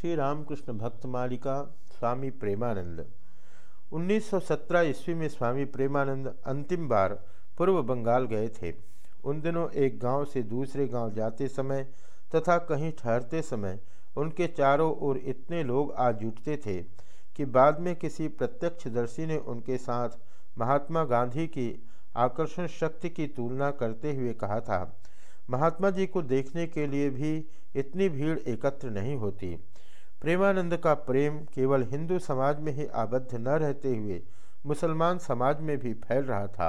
श्री रामकृष्ण भक्त मालिका स्वामी प्रेमानंद। 1917 ईस्वी में स्वामी प्रेमानंद अंतिम बार पूर्व बंगाल गए थे। उन दिनों एक गाँव से दूसरे गाँव जाते समय तथा कहीं ठहरते समय उनके चारों ओर इतने लोग आ जुटते थे कि बाद में किसी प्रत्यक्षदर्शी ने उनके साथ महात्मा गांधी की आकर्षण शक्ति की तुलना करते हुए कहा था। महात्मा जी को देखने के लिए भी इतनी भीड़ एकत्र नहीं होती। प्रेमानंद का प्रेम केवल हिंदू समाज में ही आबद्ध न रहते हुए मुसलमान समाज में भी फैल रहा था।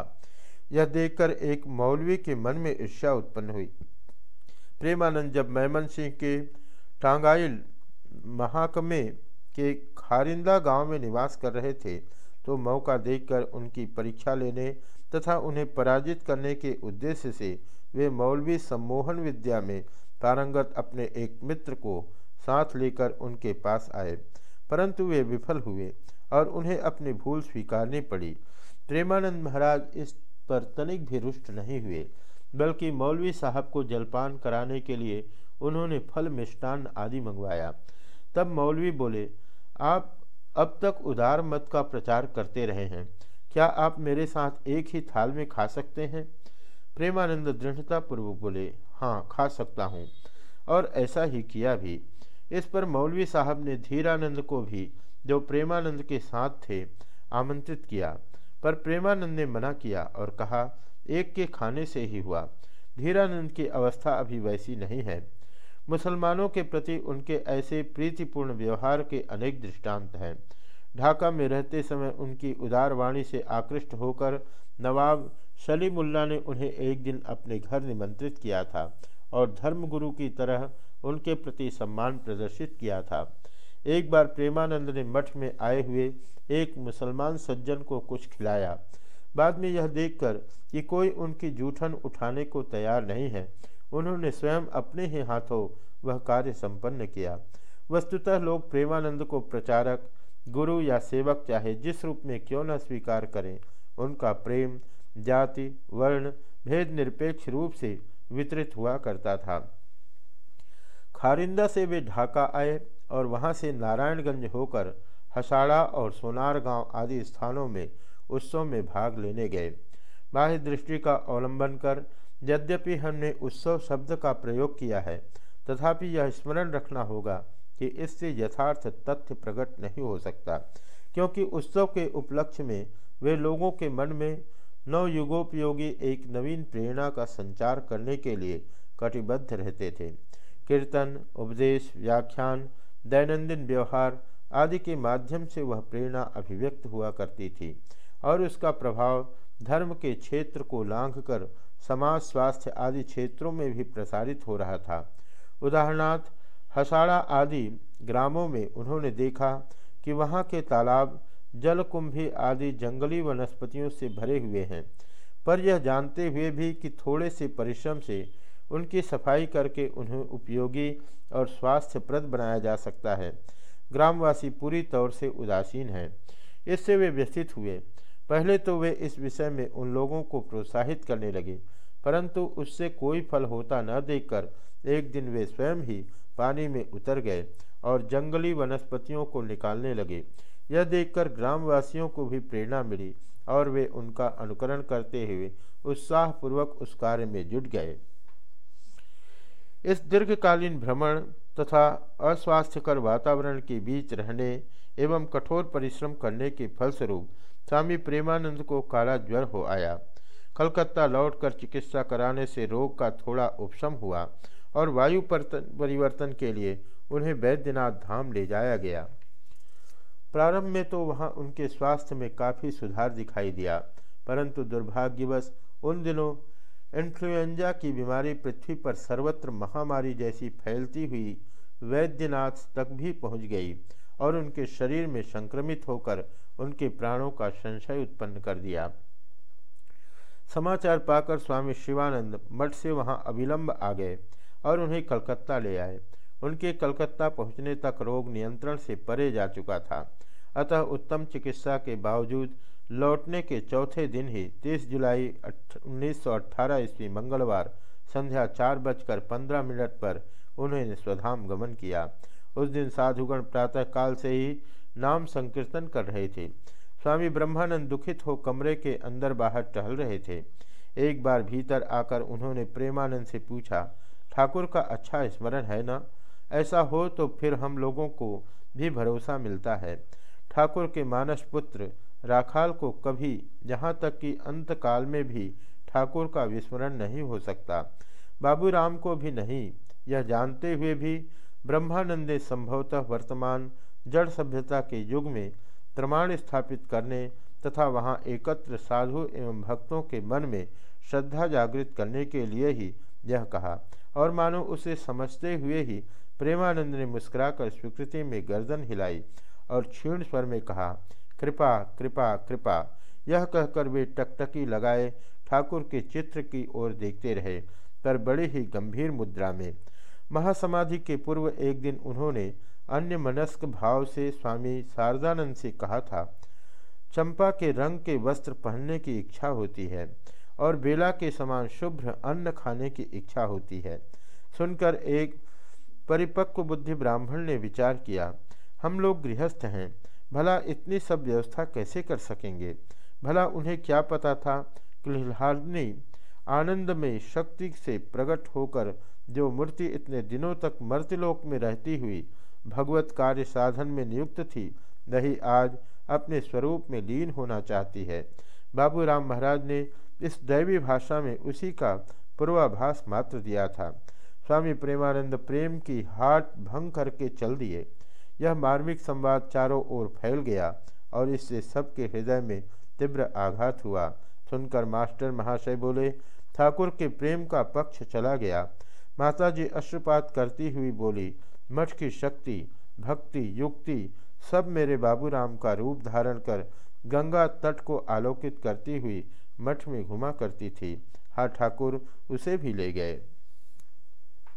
यह देखकर एक मौलवी के मन में ईर्ष्या उत्पन्न हुई। प्रेमानंद जब मैमन सिंह के टांगाइल महाकमे के खारिंदा गाँव में निवास कर रहे थे तो मौका देखकर उनकी परीक्षा लेने तथा उन्हें पराजित करने के उद्देश्य से वे मौलवी सम्मोहन विद्या में पारंगत अपने एक मित्र को साथ लेकर उनके पास आए। परंतु वे विफल हुए और उन्हें अपनी भूल स्वीकारनी पड़ी। प्रेमानंद महाराज इस पर तनिक भी रुष्ट नहीं हुए, बल्कि मौलवी साहब को जलपान कराने के लिए उन्होंने फल मिष्टान आदि मंगवाया। तब मौलवी बोले, आप अब तक उदार मत का प्रचार करते रहे हैं। क्या आप मेरे साथ एक ही थाल में खा सकते हैं? प्रेमानंद दृढ़तापूर्वक बोले हाँ खा सकता हूँ। और ऐसा ही किया भी। इस पर मौलवी साहब ने धीरानंद को भी, जो प्रेमानंद के साथ थे, आमंत्रित किया। पर प्रेमानंद ने मना किया और कहा, एक के खाने से ही हुआ। धीरानंद की अवस्था अभी वैसी नहीं है। मुसलमानों के प्रति उनके ऐसे प्रीतिपूर्ण व्यवहार के अनेक दृष्टांत हैं। ढाका में रहते समय उनकी उदार वाणी से आकृष्ट होकर नवाब सलीमुल्ला ने उन्हें एक दिन अपने घर निमंत्रित किया था और धर्मगुरु की तरह उनके प्रति सम्मान प्रदर्शित किया था। एक बार प्रेमानंद ने मठ में आए हुए एक मुसलमान सज्जन को कुछ खिलाया। बाद में यह देखकर कि कोई उनकी जूठन उठाने को तैयार नहीं है, उन्होंने स्वयं अपने ही हाथों वह कार्य संपन्न किया। वस्तुतः लोग प्रेमानंद को प्रचारक, गुरु या सेवक चाहे जिस रूप में क्यों न स्वीकार करें, उनका प्रेम, जाति, वर्ण, भेद निरपेक्ष रूप से वितरित हुआ करता था। खारिंदा से वे ढाका आए और वहाँ से नारायणगंज होकर हसाड़ा और सोनार गाँव आदि स्थानों में उत्सव में भाग लेने गए। बाह्य दृष्टि का अवलंबन कर यद्यपि हमने उत्सव शब्द का प्रयोग किया है, तथापि यह स्मरण रखना होगा कि इससे यथार्थ तथ्य प्रकट नहीं हो सकता, क्योंकि उत्सव के उपलक्ष्य में वे लोगों के मन में नवयुगोपयोगी एक नवीन प्रेरणा का संचार करने के लिए कटिबद्ध रहते थे। कीर्तन, उपदेश, व्याख्यान, दैनंदिन व्यवहार आदि के माध्यम से वह प्रेरणा अभिव्यक्त हुआ करती थी और उसका प्रभाव धर्म के क्षेत्र को लांघकर समाज, स्वास्थ्य आदि क्षेत्रों में भी प्रसारित हो रहा था। उदाहरणार्थ, हसाड़ा आदि ग्रामों में उन्होंने देखा कि वहाँ के तालाब, जलकुंभी आदि जंगली वनस्पतियों से भरे हुए हैं। पर यह जानते हुए भी कि थोड़े से परिश्रम से उनकी सफ़ाई करके उन्हें उपयोगी और स्वास्थ्यप्रद बनाया जा सकता है। ग्रामवासी पूरी तौर से उदासीन हैं। इससे वे व्यथित हुए। पहले तो वे इस विषय में उन लोगों को प्रोत्साहित करने लगे, परंतु उससे कोई फल होता न देखकर एक दिन वे स्वयं ही पानी में उतर गए और जंगली वनस्पतियों को निकालने लगे। यह देखकर ग्रामवासियों को भी प्रेरणा मिली और वे उनका अनुकरण करते हुए उत्साहपूर्वक उस कार्य में जुट गए। इस दीर्घकालीन भ्रमण तथा अस्वास्थ्यकर वातावरण के बीच रहने एवं कठोर परिश्रम करने के फलस्वरूप स्वामी प्रेमानंद को काला ज्वर हो आया। कलकत्ता लौटकर चिकित्सा कराने से रोग का थोड़ा उपशम हुआ और वायु परिवर्तन के लिए उन्हें वैद्यनाथ धाम ले जाया गया। प्रारंभ में तो वहाँ उनके स्वास्थ्य में काफ़ी सुधार दिखाई दिया, परंतु दुर्भाग्यवश उन दिनों इन्फ्लुएंजा की बीमारी पृथ्वी पर सर्वत्र महामारी जैसी फैलती हुई वैद्यनाथ तक भी पहुँच गई और उनके शरीर में संक्रमित होकर उनके प्राणों का संशय उत्पन्न कर दिया। समाचार पाकर स्वामी शिवानंद मठ से वहाँ अविलंब आ गए और उन्हें कलकत्ता ले आए। उनके कलकत्ता पहुँचने तक रोग नियंत्रण से परे जा चुका था। अतः उत्तम चिकित्सा के बावजूद लौटने के चौथे दिन ही 30 जुलाई उन्नीस सौ अठारह ईस्वी मंगलवार संध्या चार बजकर पंद्रह मिनट पर उन्होंने स्वधाम गमन किया। उस दिन साधुगण प्रातःकाल से ही नाम संकीर्तन कर रहे थे। स्वामी ब्रह्मानंद दुखित हो कमरे के अंदर बाहर टहल रहे थे। एक बार भीतर आकर उन्होंने प्रेमानंद से पूछा, ठाकुर का अच्छा स्मरण है ना? ऐसा हो तो फिर हम लोगों को भी भरोसा मिलता है। ठाकुर के मानस पुत्र राखाल को कभी यहाँ तक कि अंतकाल में भी ठाकुर का विस्मरण नहीं हो सकता। बाबू राम को भी नहीं, यह जानते हुए भी ब्रह्मानंद संभवतः वर्तमान जड़ सभ्यता के युग में प्रमाण स्थापित करने तथा वहाँ एकत्र साधु एवं भक्तों के मन में श्रद्धा जागृत करने के लिए ही यह कहा। और मानो उसे समझते हुए ही प्रेमानंद ने मुस्कुराकर स्वीकृति में गर्दन हिलाई और क्षीण स्वर में कहा कृपा कृपा कृपा। यह कहकर वे टकटकी लगाए, ठाकुर के चित्र की ओर देखते रहे, पर बड़े ही गंभीर मुद्रा में। महासमाधि के पूर्व एक दिन उन्होंने अन्य मनस्क भाव से स्वामी शारदानंद से कहा था, चंपा के रंग के वस्त्र पहनने की इच्छा होती है और बेला के समान शुभ्र अन्न खाने की इच्छा होती है। सुनकर एक परिपक्व बुद्धि ब्राह्मण ने विचार किया, हम लोग गृहस्थ हैं। भला इतनी सब व्यवस्था कैसे कर सकेंगे? भला उन्हें क्या पता था? कि आनंद में शक्ति से प्रकट होकर जो मूर्ति इतने दिनों तक मर्त्यलोक में रहती हुई भगवत कार्य साधन में नियुक्त थी, वही आज अपने स्वरूप में लीन होना चाहती है। बाबू राम महाराज ने इस दैवी भाषा में उसी का पूर्वाभास मात्र दिया था। स्वामी प्रेमानंद प्रेम की हाट भंग करके चल दिए। यह मार्मिक संवाद चारों ओर फैल गया और इससे सबके हृदय में तीव्र आघात हुआ। सुनकर मास्टर महाशय बोले, ठाकुर के प्रेम का पक्ष चला गया। माताजी अश्रुपात करती हुई बोली, मठ की शक्ति, भक्ति, युक्ति सब मेरे बाबूराम का रूप धारण कर गंगा तट को आलोकित करती हुई मठ में घुमा करती थी। हाँ ठाकुर, उसे भी ले गए।